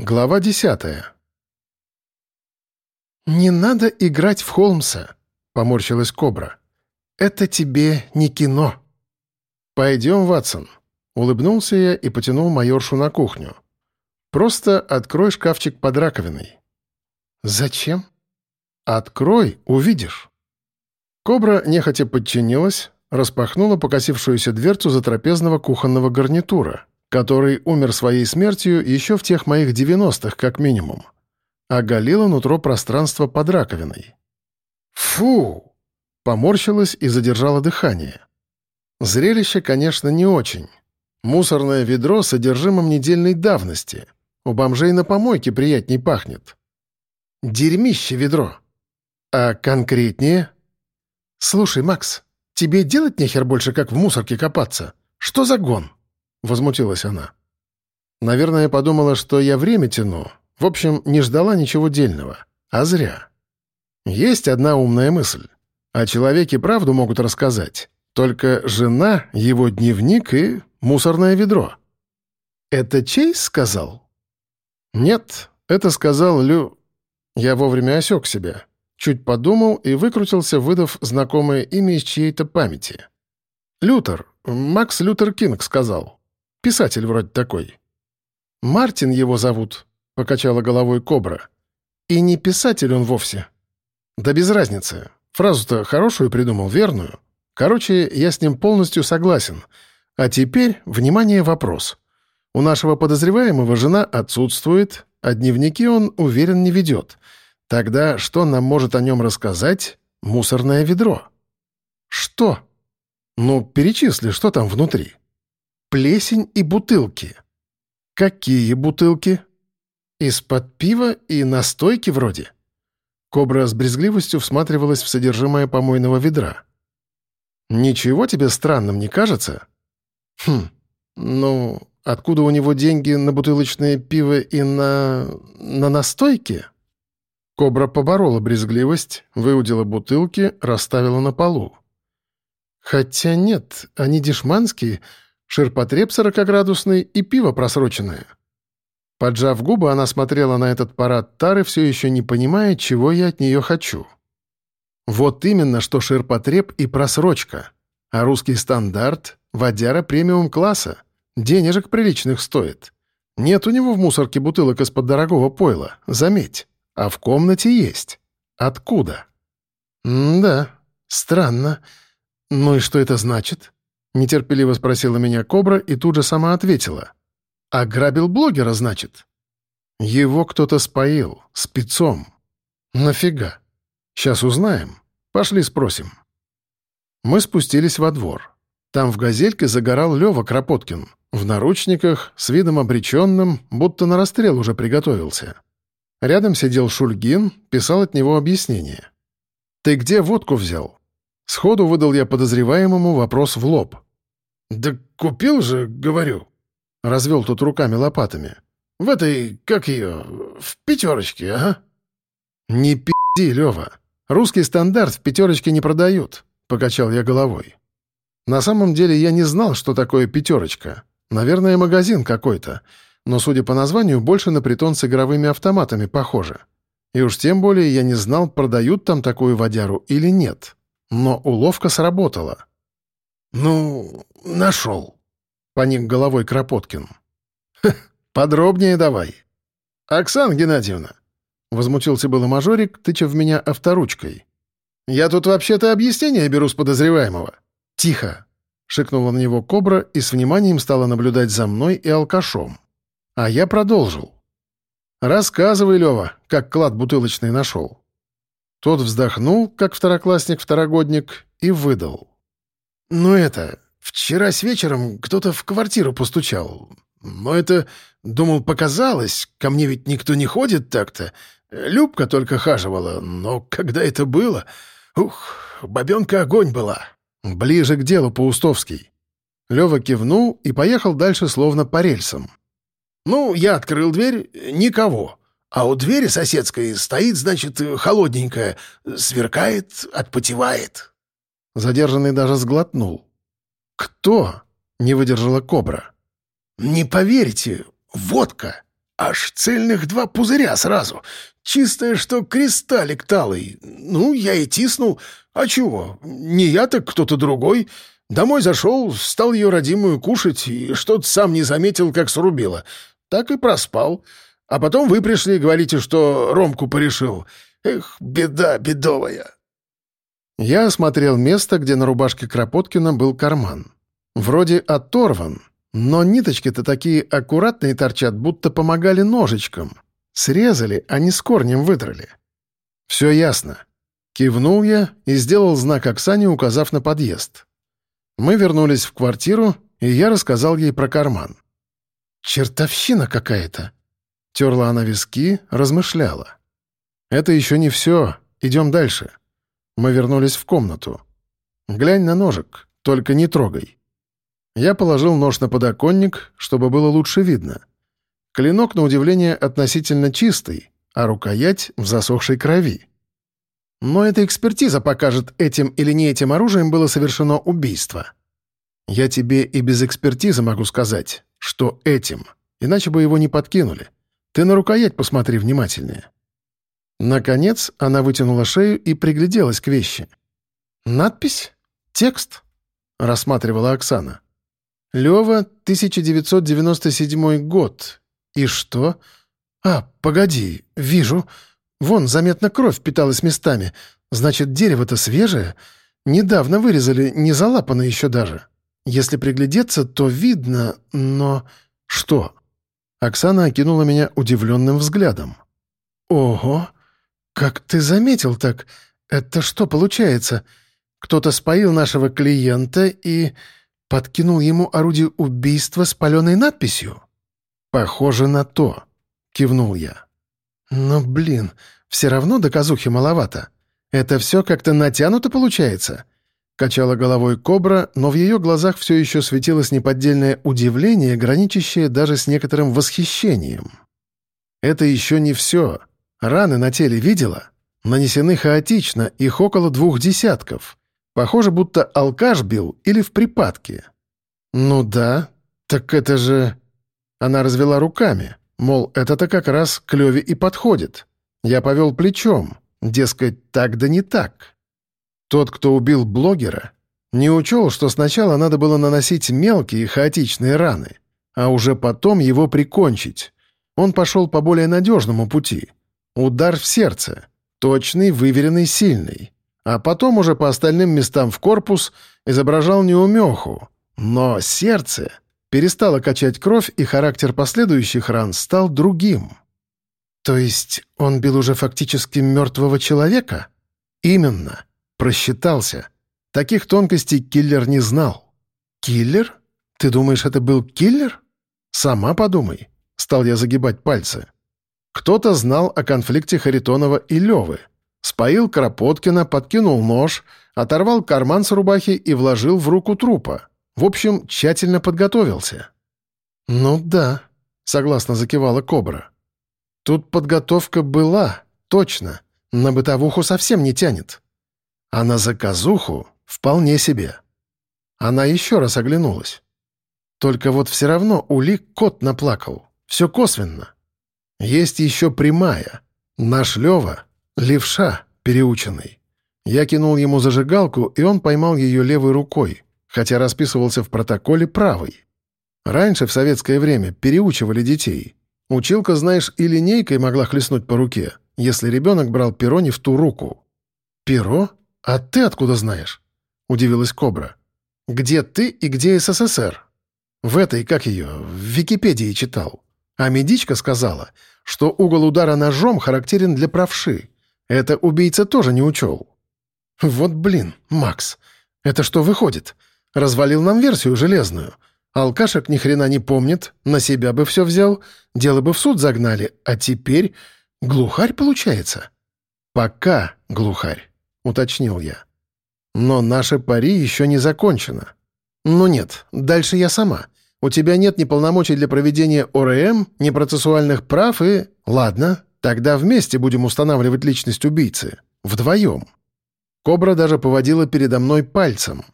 Глава десятая. «Не надо играть в Холмса», — поморщилась Кобра. «Это тебе не кино». «Пойдем, Ватсон», — улыбнулся я и потянул майоршу на кухню. «Просто открой шкафчик под раковиной». «Зачем?» «Открой, увидишь». Кобра нехотя подчинилась, распахнула покосившуюся дверцу затрапезного кухонного гарнитура — который умер своей смертью еще в тех моих девяностых, как минимум. Оголила нутро пространства под раковиной. «Фу!» — поморщилась и задержала дыхание. Зрелище, конечно, не очень. Мусорное ведро с содержимым недельной давности. У бомжей на помойке приятней пахнет. Дерьмище ведро. А конкретнее? «Слушай, Макс, тебе делать нехер больше, как в мусорке копаться? Что за гон?» — возмутилась она. Наверное, подумала, что я время тяну. В общем, не ждала ничего дельного. А зря. Есть одна умная мысль. О человеке правду могут рассказать. Только жена, его дневник и мусорное ведро. «Это Чейз сказал?» «Нет, это сказал Лю...» Я вовремя осек себя. Чуть подумал и выкрутился, выдав знакомое имя из чьей-то памяти. «Лютер. Макс Лютер Кинг сказал. Писатель вроде такой». «Мартин его зовут», — покачала головой Кобра. «И не писатель он вовсе». «Да без разницы. Фразу-то хорошую придумал, верную. Короче, я с ним полностью согласен. А теперь, внимание, вопрос. У нашего подозреваемого жена отсутствует, а дневники он, уверен, не ведет. Тогда что нам может о нем рассказать мусорное ведро?» «Что?» «Ну, перечисли, что там внутри». Плесень и бутылки. Какие бутылки? Из-под пива и настойки вроде. Кобра с брезгливостью всматривалась в содержимое помойного ведра. «Ничего тебе странным не кажется?» «Хм, ну, откуда у него деньги на бутылочное пиво и на... на настойки?» Кобра поборола брезгливость, выудила бутылки, расставила на полу. «Хотя нет, они дешманские, ширпотреб сорокоградусный и пиво просроченное. Поджав губы, она смотрела на этот парад тары, все еще не понимая, чего я от нее хочу. Вот именно, что ширпотреб и просрочка. А русский стандарт — водяра премиум-класса. Денежек приличных стоит. Нет у него в мусорке бутылок из-под дорогого пойла, заметь. А в комнате есть. Откуда? М-да, странно. Ну и что это значит? Нетерпеливо спросила меня Кобра и тут же сама ответила. «Ограбил блогера, значит?» «Его кто-то споил, спецом. Нафига? Сейчас узнаем. Пошли спросим». Мы спустились во двор. Там в газельке загорал Лёва Кропоткин. В наручниках, с видом обреченным, будто на расстрел уже приготовился. Рядом сидел Шульгин, писал от него объяснение. «Ты где водку взял?» Сходу выдал я подозреваемому вопрос в лоб. «Да купил же, говорю», — развел тут руками лопатами. «В этой, как ее, в пятерочке, ага». «Не пи***ди, Лева. Русский стандарт в пятерочке не продают», — покачал я головой. На самом деле я не знал, что такое пятерочка. Наверное, магазин какой-то. Но, судя по названию, больше на притон с игровыми автоматами похоже. И уж тем более я не знал, продают там такую водяру или нет. Но уловка сработала. «Ну, нашел», — поник головой Кропоткин. «Подробнее давай». «Оксана Геннадьевна», — возмутился было мажорик, тыча в меня авторучкой. «Я тут вообще-то объяснение беру с подозреваемого». «Тихо», — шикнула на него кобра и с вниманием стала наблюдать за мной и алкашом. А я продолжил. «Рассказывай, Лева, как клад бутылочный нашел». Тот вздохнул, как второклассник-второгодник, и выдал. «Ну это, вчера с вечером кто-то в квартиру постучал. Но это, думал, показалось, ко мне ведь никто не ходит так-то. Любка только хаживала, но когда это было... Ух, бабенка огонь была. Ближе к делу по-устовски». Лёва кивнул и поехал дальше словно по рельсам. «Ну, я открыл дверь, никого. А у двери соседской стоит, значит, холодненькая, сверкает, отпотевает». Задержанный даже сглотнул. «Кто?» — не выдержала кобра. «Не поверите, водка. аж цельных два пузыря сразу. Чистое, что кристаллик талый. Ну, я и тиснул. А чего? Не я, так кто-то другой. Домой зашел, стал ее родимую кушать и что-то сам не заметил, как срубило. Так и проспал. А потом вы пришли и говорите, что Ромку порешил. Эх, беда бедовая. Я осмотрел место, где на рубашке Кропоткина был карман. Вроде оторван, но ниточки-то такие аккуратные торчат, будто помогали ножичком. Срезали, а не с корнем выдрали. Все ясно. Кивнул я и сделал знак Оксане, указав на подъезд. Мы вернулись в квартиру, и я рассказал ей про карман. «Чертовщина какая-то!» Терла она виски, размышляла. «Это еще не все. Идем дальше». Мы вернулись в комнату. «Глянь на ножик, только не трогай». Я положил нож на подоконник, чтобы было лучше видно. Клинок, на удивление, относительно чистый, а рукоять в засохшей крови. Но эта экспертиза покажет, этим или не этим оружием было совершено убийство. Я тебе и без экспертизы могу сказать, что этим, иначе бы его не подкинули. Ты на рукоять посмотри внимательнее». Наконец она вытянула шею и пригляделась к вещи. «Надпись? Текст?» — рассматривала Оксана. «Лёва, 1997 год. И что? А, погоди, вижу. Вон, заметно кровь питалась местами. Значит, дерево-то свежее. Недавно вырезали, не залапано еще даже. Если приглядеться, то видно, но... Что? Оксана окинула меня удивленным взглядом. Ого! Как ты заметил так? Это что получается? Кто-то споил нашего клиента и... подкинул ему орудие убийства с паленой надписью? Похоже на то, кивнул я. Но, блин, все равно доказухи маловато. Это все как-то натянуто получается. Качала головой кобра, но в ее глазах все еще светилось неподдельное удивление, граничащее даже с некоторым восхищением. «Это еще не все. Раны на теле видела? Нанесены хаотично, их около двух десятков. Похоже, будто алкаш бил или в припадке». «Ну да, так это же...» Она развела руками, мол, это-то как раз к и подходит. Я повел плечом, дескать, так да не так. Тот, кто убил блогера, не учел, что сначала надо было наносить мелкие хаотичные раны, а уже потом его прикончить. Он пошел по более надежному пути. Удар в сердце. Точный, выверенный, сильный. А потом уже по остальным местам в корпус изображал неумеху. Но сердце перестало качать кровь, и характер последующих ран стал другим. То есть он бил уже фактически мертвого человека? Именно. Просчитался. Таких тонкостей киллер не знал. «Киллер? Ты думаешь, это был киллер?» «Сама подумай», — стал я загибать пальцы. Кто-то знал о конфликте Харитонова и Левы. Споил Кропоткина, подкинул нож, оторвал карман с рубахи и вложил в руку трупа. В общем, тщательно подготовился. «Ну да», — согласно закивала Кобра. «Тут подготовка была, точно. На бытовуху совсем не тянет. А на заказуху вполне себе. Она еще раз оглянулась. Только вот все равно улик кот наплакал. Все косвенно. Есть еще прямая. Наш Лева — левша, переученный. Я кинул ему зажигалку, и он поймал ее левой рукой, хотя расписывался в протоколе правой. Раньше, в советское время, переучивали детей. Училка, знаешь, и линейкой могла хлестнуть по руке, если ребенок брал перо не в ту руку. Перо? «А ты откуда знаешь?» — удивилась Кобра. «Где ты и где СССР?» «В этой, как ее, в Википедии читал. А медичка сказала, что угол удара ножом характерен для правши. Это убийца тоже не учел». «Вот блин, Макс, это что выходит? Развалил нам версию железную. Алкашек ни хрена не помнит, на себя бы все взял, дело бы в суд загнали, а теперь глухарь получается?» «Пока глухарь». — уточнил я. «Но наше пари еще не закончено». «Ну нет, дальше я сама. У тебя нет ни полномочий для проведения ОРМ, ни процессуальных прав и... Ладно, тогда вместе будем устанавливать личность убийцы. Вдвоем». Кобра даже поводила передо мной пальцем.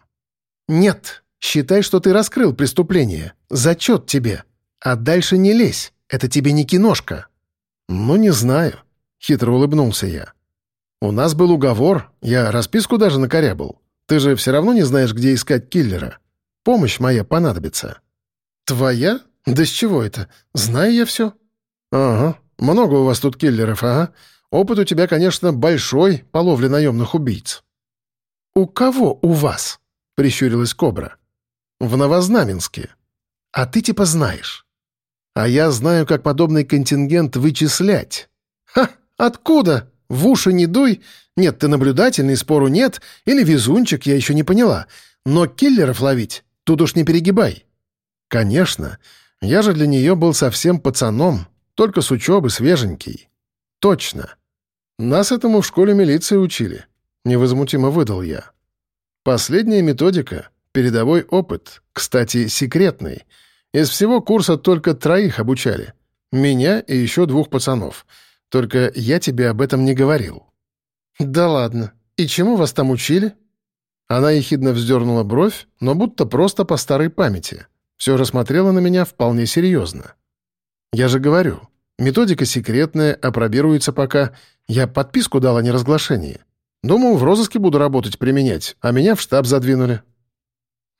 «Нет, считай, что ты раскрыл преступление. Зачет тебе. А дальше не лезь. Это тебе не киношка». «Ну, не знаю», — хитро улыбнулся я. «У нас был уговор, я расписку даже накорябал. Ты же все равно не знаешь, где искать киллера. Помощь моя понадобится». «Твоя? Да с чего это? Знаю я все». «Ага, много у вас тут киллеров, ага. Опыт у тебя, конечно, большой по ловле наемных убийц». «У кого у вас?» — прищурилась Кобра. «В Новознаменске. А ты типа знаешь». «А я знаю, как подобный контингент вычислять». «Ха! Откуда? В уши не дуй. Нет, ты наблюдательный, спору нет. Или везунчик, я еще не поняла. Но киллеров ловить тут уж не перегибай». «Конечно. Я же для нее был совсем пацаном, только с учебы свеженький». «Точно. Нас этому в школе милиции учили», — невозмутимо выдал я. «Последняя методика, передовой опыт, кстати, секретный. Из всего курса только троих обучали. Меня и еще двух пацанов. Только я тебе об этом не говорил». «Да ладно. И чему вас там учили?» Она ехидно вздернула бровь, но будто просто по старой памяти. Все же смотрела на меня вполне серьезно. «Я же говорю, Методика секретная, опробируется пока. Я подписку дал о неразглашении. Думал, в розыске буду работать, применять, а меня в штаб задвинули».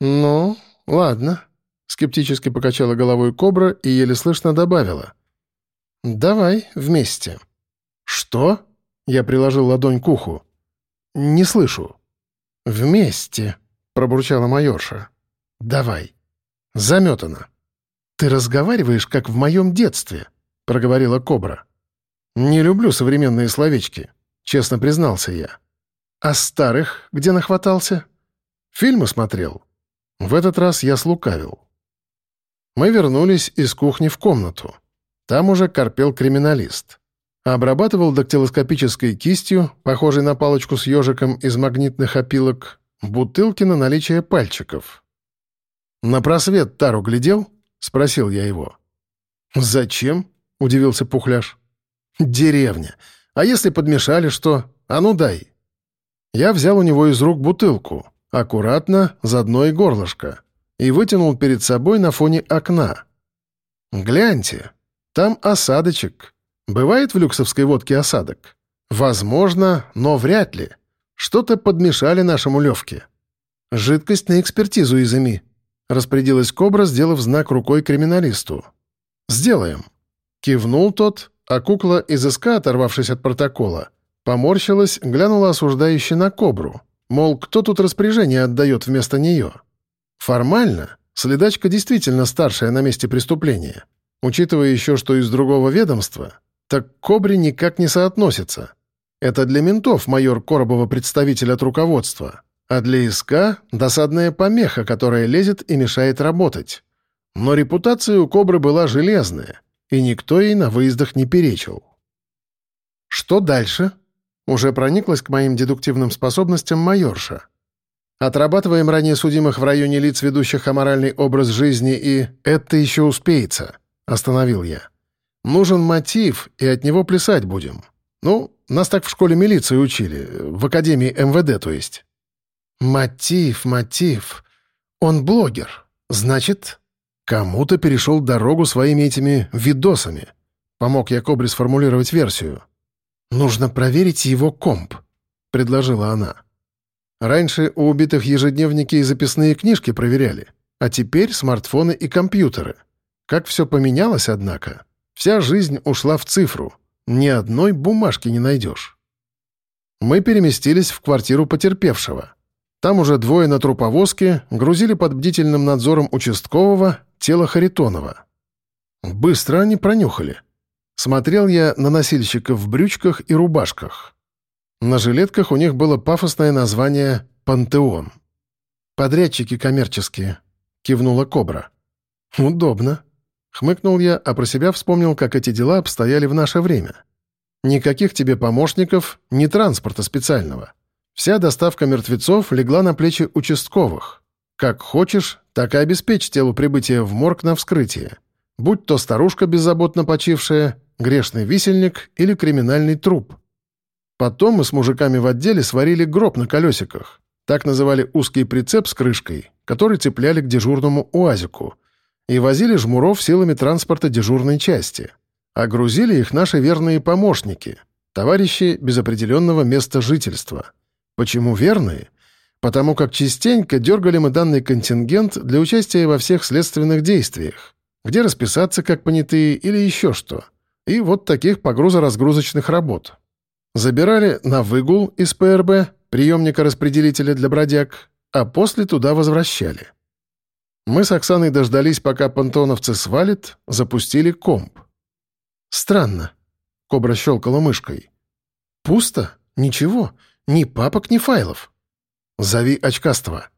«Ну, ладно», — скептически покачала головой Кобра и еле слышно добавила. «Давай вместе». «Что?» — я приложил ладонь к уху. «Не слышу». «Вместе», — пробурчала майорша. «Давай». «Заметано». «Ты разговариваешь, как в моем детстве», — проговорила Кобра. «Не люблю современные словечки», — честно признался я. «А старых где нахватался?» «Фильмы смотрел». В этот раз я слукавил. Мы вернулись из кухни в комнату. Там уже корпел криминалист. Обрабатывал дактилоскопической кистью, похожей на палочку с ежиком из магнитных опилок, бутылки на наличие пальчиков. «На просвет тару глядел?» — спросил я его. «Зачем?» — удивился Пухляш. «Деревня. А если подмешали что? А ну дай». Я взял у него из рук бутылку, аккуратно, за дно и горлышко, и вытянул перед собой на фоне окна. «Гляньте, там осадочек. Бывает в люксовской водке осадок? Возможно, но вряд ли. Что-то подмешали нашему Левке. Жидкость на экспертизу изыми», — распорядилась Кобра, сделав знак рукой криминалисту. «Сделаем». Кивнул тот, а кукла из СК, оторвавшись от протокола, поморщилась, глянула осуждающе на кобру. Мол, кто тут распоряжение отдает вместо нее? Формально, следачка действительно старшая на месте преступления. Учитывая еще, что из другого ведомства, так кобре никак не соотносится. Это для ментов майор Коробова представитель от руководства, а для СК — досадная помеха, которая лезет и мешает работать. Но репутация у кобры была железная и никто ей на выездах не перечил. Что дальше? Уже прониклась к моим дедуктивным способностям майорша. Отрабатываем ранее судимых в районе лиц, ведущих аморальный образ жизни, и это еще успеется, остановил я. Нужен мотив, и от него плясать будем. Ну, нас так в школе милиции учили, в академии МВД, то есть. Мотив, мотив. Он блогер. Значит, Кому-то перешел дорогу своими этими видосами. Помог я Кобре сформулировать версию. «Нужно проверить его комп», — предложила она. Раньше у убитых ежедневники и записные книжки проверяли, а теперь смартфоны и компьютеры. Как все поменялось, однако. Вся жизнь ушла в цифру. Ни одной бумажки не найдешь. Мы переместились в квартиру потерпевшего. Там уже двое на труповозке грузили под бдительным надзором участкового тело Харитонова. Быстро они пронюхали. Смотрел я на носильщиков в брючках и рубашках. На жилетках у них было пафосное название «Пантеон». «Подрядчики коммерческие», — кивнула Кобра. «Удобно», — хмыкнул я, а про себя вспомнил, как эти дела обстояли в наше время. «Никаких тебе помощников, ни транспорта специального. Вся доставка мертвецов легла на плечи участковых. Как хочешь, так и обеспечь телу прибытие в морг на вскрытие. Будь то старушка беззаботно почившая, грешный висельник или криминальный труп. Потом мы с мужиками в отделе сварили гроб на колесиках. Так называли узкий прицеп с крышкой, который цепляли к дежурному уазику. и возили жмуров силами транспорта дежурной части. А грузили их наши верные помощники, товарищи без определенного места жительства. Почему верные? Потому как частенько дергали мы данный контингент для участия во всех следственных действиях, где расписаться как понятые или еще что. И вот таких погрузо-разгрузочных работ. Забирали на выгул из ПРБ, приемника-распределителя для бродяг, а после туда возвращали. Мы с Оксаной дождались, пока понтоновцы свалят, запустили комп. «Странно», — Кобра щелкала мышкой. «Пусто? Ничего. Ни папок, ни файлов». «Зови очкастого».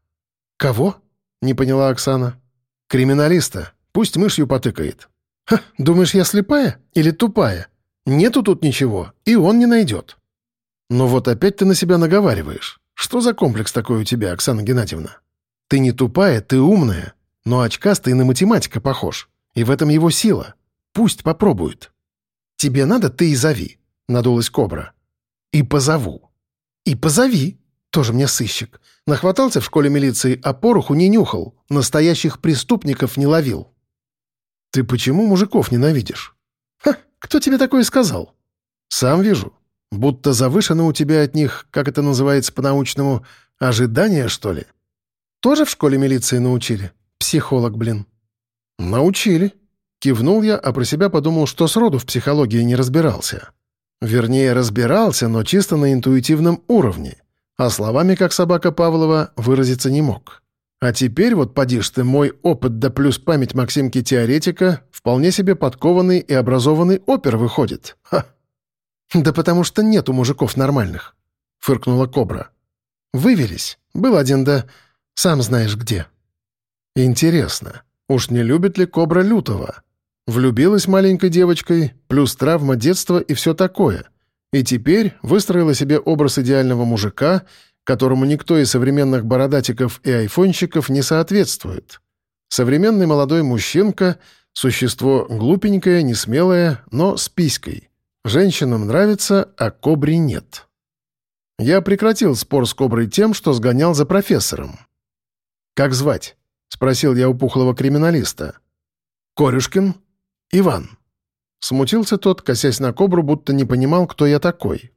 «Кого?» — не поняла Оксана. «Криминалиста. Пусть мышью потыкает». «Ха, думаешь, я слепая или тупая? Нету тут ничего, и он не найдет». «Ну вот опять ты на себя наговариваешь. Что за комплекс такой у тебя, Оксана Геннадьевна? Ты не тупая, ты умная, но очкастый на математика похож, и в этом его сила. Пусть попробует». «Тебе надо, ты и зови», — надулась кобра. «И позову». «И позови», тоже мне сыщик. Нахватался в школе милиции, а пороху не нюхал, настоящих преступников не ловил. Ты почему мужиков ненавидишь? Ха, кто тебе такое сказал? Сам вижу. Будто завышено у тебя от них, как это называется по-научному, ожидания, что ли? Тоже в школе милиции научили? Психолог, блин. Научили. Кивнул я, а про себя подумал, что сроду в психологии не разбирался. Вернее, разбирался, но чисто на интуитивном уровне. А словами, как собака Павлова, выразиться не мог. А теперь вот, подишь ты, мой опыт да плюс память Максимки-теоретика вполне себе подкованный и образованный опер выходит. Ха! «Да потому что нет у мужиков нормальных», — фыркнула Кобра. «Вывелись. Был один да... сам знаешь где». «Интересно, уж не любит ли Кобра Лютого? Влюбилась маленькой девочкой, плюс травма детства и все такое. И теперь выстроила себе образ идеального мужика, которому никто из современных бородатиков и айфонщиков не соответствует. Современный молодой мужчинка — существо глупенькое, несмелое, но с писькой. Женщинам нравится, а кобре нет. Я прекратил спор с коброй тем, что сгонял за профессором. «Как звать?» — спросил я у пухлого криминалиста. «Корюшкин? Иван». Смутился тот, косясь на кобру, будто не понимал, кто я такой.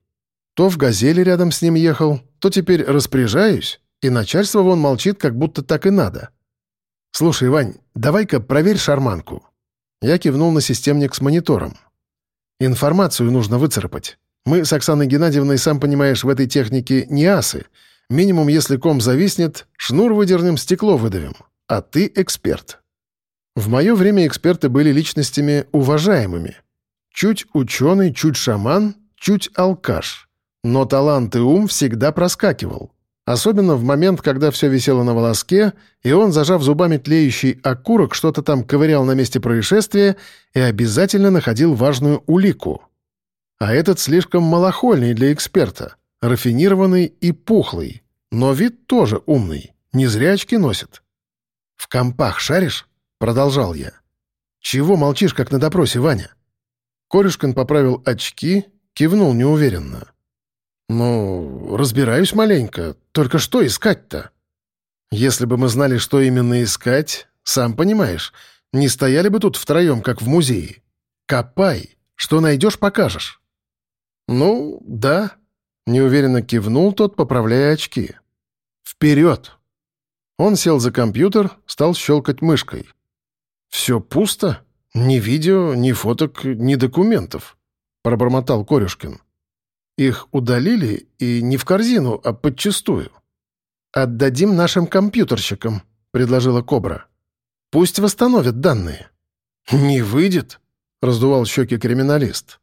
То в «Газели» рядом с ним ехал, то теперь распоряжаюсь, и начальство вон молчит, как будто так и надо. «Слушай, Вань, давай-ка проверь шарманку». Я кивнул на системник с монитором. «Информацию нужно выцарапать. Мы с Оксаной Геннадьевной, сам понимаешь, в этой технике не асы. Минимум, если ком зависнет, шнур выдернем, стекло выдавим. А ты эксперт». В мое время эксперты были личностями уважаемыми. Чуть ученый, чуть шаман, чуть алкаш. Но талант и ум всегда проскакивал. Особенно в момент, когда все висело на волоске, и он, зажав зубами тлеющий окурок, что-то там ковырял на месте происшествия и обязательно находил важную улику. А этот слишком малохольный для эксперта, рафинированный и пухлый. Но вид тоже умный, не зря очки носит. «В компах шаришь?» — продолжал я. «Чего молчишь, как на допросе, Ваня?» Корюшкин поправил очки, кивнул неуверенно. «Ну, разбираюсь маленько. Только что искать-то?» «Если бы мы знали, что именно искать, сам понимаешь, не стояли бы тут втроем, как в музее. Копай. Что найдешь, покажешь». «Ну, да», — неуверенно кивнул тот, поправляя очки. «Вперед!» Он сел за компьютер, стал щелкать мышкой. «Все пусто? Ни видео, ни фоток, ни документов», — пробормотал Корюшкин. Их удалили и не в корзину, а подчистую. «Отдадим нашим компьютерщикам», — предложила Кобра. «Пусть восстановят данные». «Не выйдет», — раздувал щеки криминалист.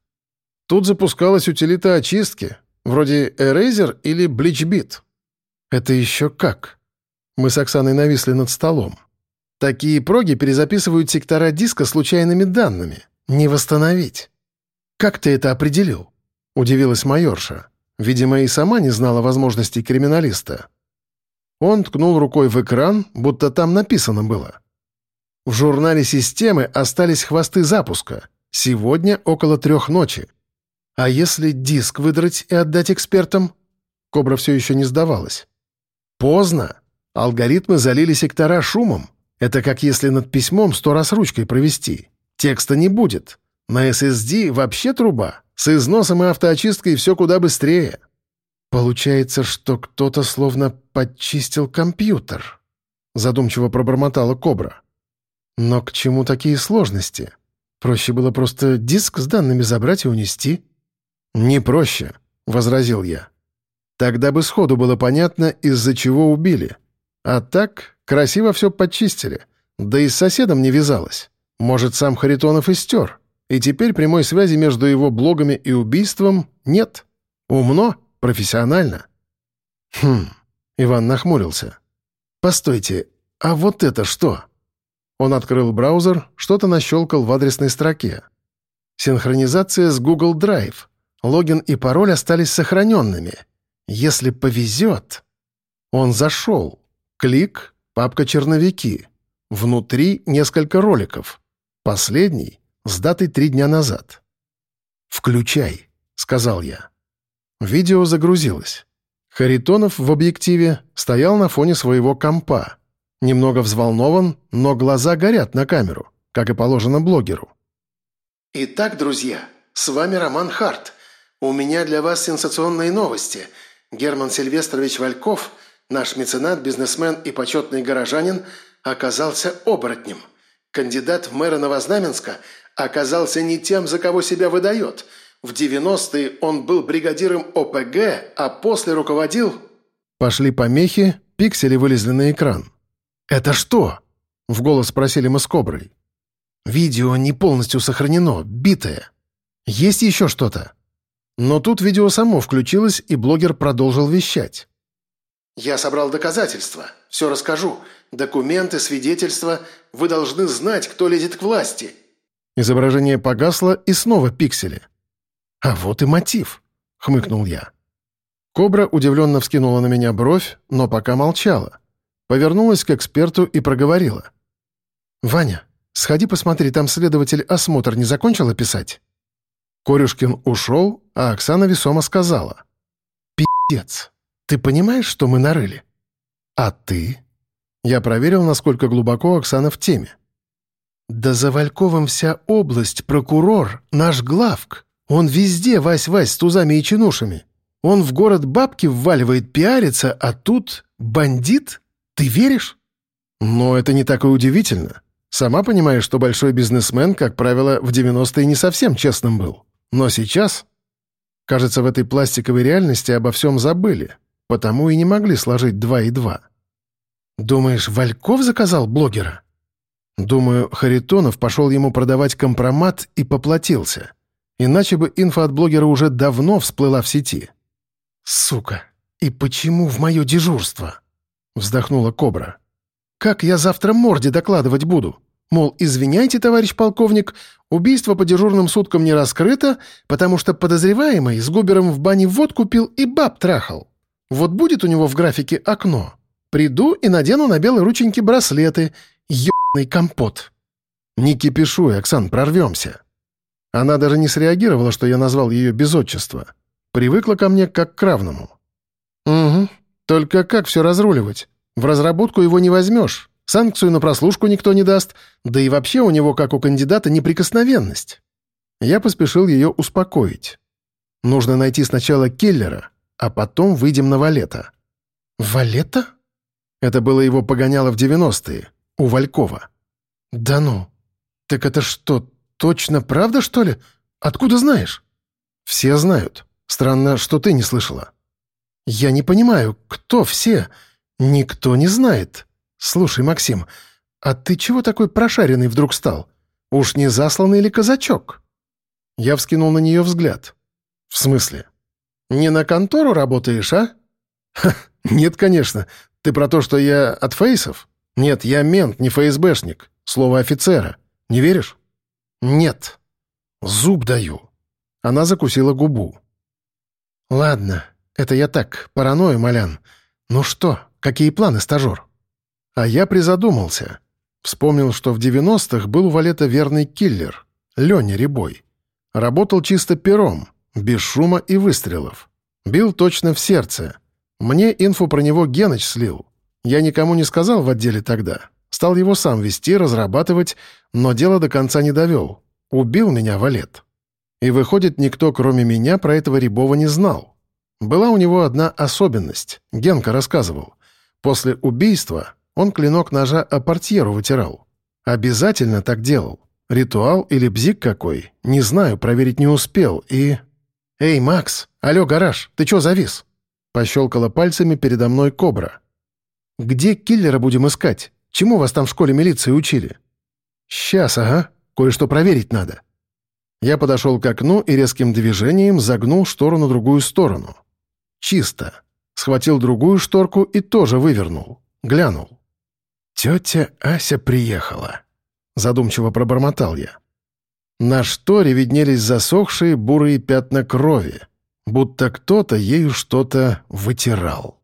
«Тут запускалась утилита очистки, вроде Eraser или BleachBit». «Это еще как?» Мы с Оксаной нависли над столом. «Такие проги перезаписывают сектора диска случайными данными. Не восстановить». «Как ты это определил?» Удивилась майорша. Видимо, и сама не знала возможностей криминалиста. Он ткнул рукой в экран, будто там написано было. В журнале системы остались хвосты запуска. Сегодня около трех ночи. А если диск выдрать и отдать экспертам? Кобра все еще не сдавалась. Поздно. Алгоритмы залили сектора шумом. Это как если над письмом сто раз ручкой провести. Текста не будет. На SSD вообще труба. С износом и автоочисткой все куда быстрее. Получается, что кто-то словно подчистил компьютер. Задумчиво пробормотала Кобра. Но к чему такие сложности? Проще было просто диск с данными забрать и унести. «Не проще», — возразил я. «Тогда бы сходу было понятно, из-за чего убили. А так красиво все подчистили. Да и с соседом не вязалось. Может, сам Харитонов и стер. И теперь прямой связи между его блогами и убийством нет. Умно, профессионально». «Хм...» — Иван нахмурился. «Постойте, а вот это что?» Он открыл браузер, что-то нащелкал в адресной строке. «Синхронизация с Google Drive. Логин и пароль остались сохраненными. Если повезет...» Он зашел. Клик, папка «Черновики». Внутри несколько роликов. Последний с датой три дня назад. «Включай», — сказал я. Видео загрузилось. Харитонов в объективе стоял на фоне своего компа. Немного взволнован, но глаза горят на камеру, как и положено блогеру. «Итак, друзья, с вами Роман Харт. У меня для вас сенсационные новости. Герман Сильвестрович Вальков, наш меценат, бизнесмен и почетный горожанин, оказался оборотнем. Кандидат в мэра Новознаменска оказался не тем, за кого себя выдает. В 90-е он был бригадиром ОПГ, а после руководил...» Пошли помехи, пиксели вылезли на экран. «Это что?» — в голос спросили мы с Коброй. «Видео не полностью сохранено, битое. Есть еще что-то?» Но тут видео само включилось, и блогер продолжил вещать. «Я собрал доказательства. Все расскажу. Документы, свидетельства. Вы должны знать, кто лезет к власти». Изображение погасло, и снова пиксели. «А вот и мотив», — хмыкнул я. Кобра удивленно вскинула на меня бровь, но пока молчала. Повернулась к эксперту и проговорила. «Ваня, сходи посмотри, там следователь осмотр не закончила писать?» Корюшкин ушел, а Оксана весомо сказала. «Пи***ц, ты понимаешь, что мы нарыли?» «А ты?» Я проверил, насколько глубоко Оксана в теме. «Да за Вальковым вся область, прокурор, наш главк. Он везде вась-вась с тузами и чинушами. Он в город бабки вваливает, пиарится, а тут бандит? Ты веришь?» «Но это не так и удивительно. Сама понимаешь, что большой бизнесмен, как правило, в 90-е не совсем честным был. Но сейчас... Кажется, в этой пластиковой реальности обо всем забыли, потому и не могли сложить два и два. «Думаешь, Вальков заказал блогера?» Думаю, Харитонов пошел ему продавать компромат и поплатился. Иначе бы инфа от блогера уже давно всплыла в сети. «Сука! И почему в мое дежурство?» — вздохнула Кобра. «Как я завтра морде докладывать буду? Мол, извиняйте, товарищ полковник, убийство по дежурным суткам не раскрыто, потому что подозреваемый с Губером в бане водку пил и баб трахал. Вот будет у него в графике окно. Приду и надену на белой рученьке браслеты. Ёбаный компот». «Не кипишуй, Оксан, прорвемся». Она даже не среагировала, что я назвал ее без отчества. Привыкла ко мне как к равному. «Угу. Только как все разруливать? В разработку его не возьмешь. Санкцию на прослушку никто не даст, да и вообще у него, как у кандидата, неприкосновенность. Я поспешил ее успокоить. Нужно найти сначала киллера, а потом выйдем на Валета. Валета? Это было его погоняло в 90-е, у Валькова. Да ну. Так это что, точно правда, что ли? Откуда знаешь? Все знают. Странно, что ты не слышала. Я не понимаю, кто все? Никто не знает. «Слушай, Максим, а ты чего такой прошаренный вдруг стал? Уж не засланный ли казачок?» Я вскинул на нее взгляд. «В смысле? Не на контору работаешь, а?» Ха, «Нет, конечно. Ты про то, что я от фейсов? Нет, я мент, не ФСБшник. Слово офицера. Не веришь?» «Нет. Зуб даю». Она закусила губу. «Ладно, это я так, паранойя, Малян. Ну что, какие планы, стажер?» А я призадумался. Вспомнил, что в 90-х был у Валета верный киллер — Леня Рябой. Работал чисто пером, без шума и выстрелов. Бил точно в сердце. Мне инфу про него Геныч слил. Я никому не сказал в отделе тогда. Стал его сам вести, разрабатывать, но дело до конца не довел. Убил меня Валет. И выходит, никто, кроме меня, про этого Рябова не знал. Была у него одна особенность. Генка рассказывал. После убийства он клинок ножа о портьеру вытирал. Обязательно так делал. Ритуал или бзик какой, не знаю, проверить не успел, и... «Эй, Макс! Алло, гараж, ты чё завис?» Пощелкала пальцами передо мной кобра. «Где киллера будем искать? Чему вас там в школе милиции учили?» «Сейчас, ага. Кое-что проверить надо». Я подошел к окну и резким движением загнул штору на другую сторону. Чисто. Схватил другую шторку и тоже вывернул. Глянул. «Тетя Ася приехала», — задумчиво пробормотал я. На шторе виднелись засохшие бурые пятна крови, будто кто-то ею что-то вытирал.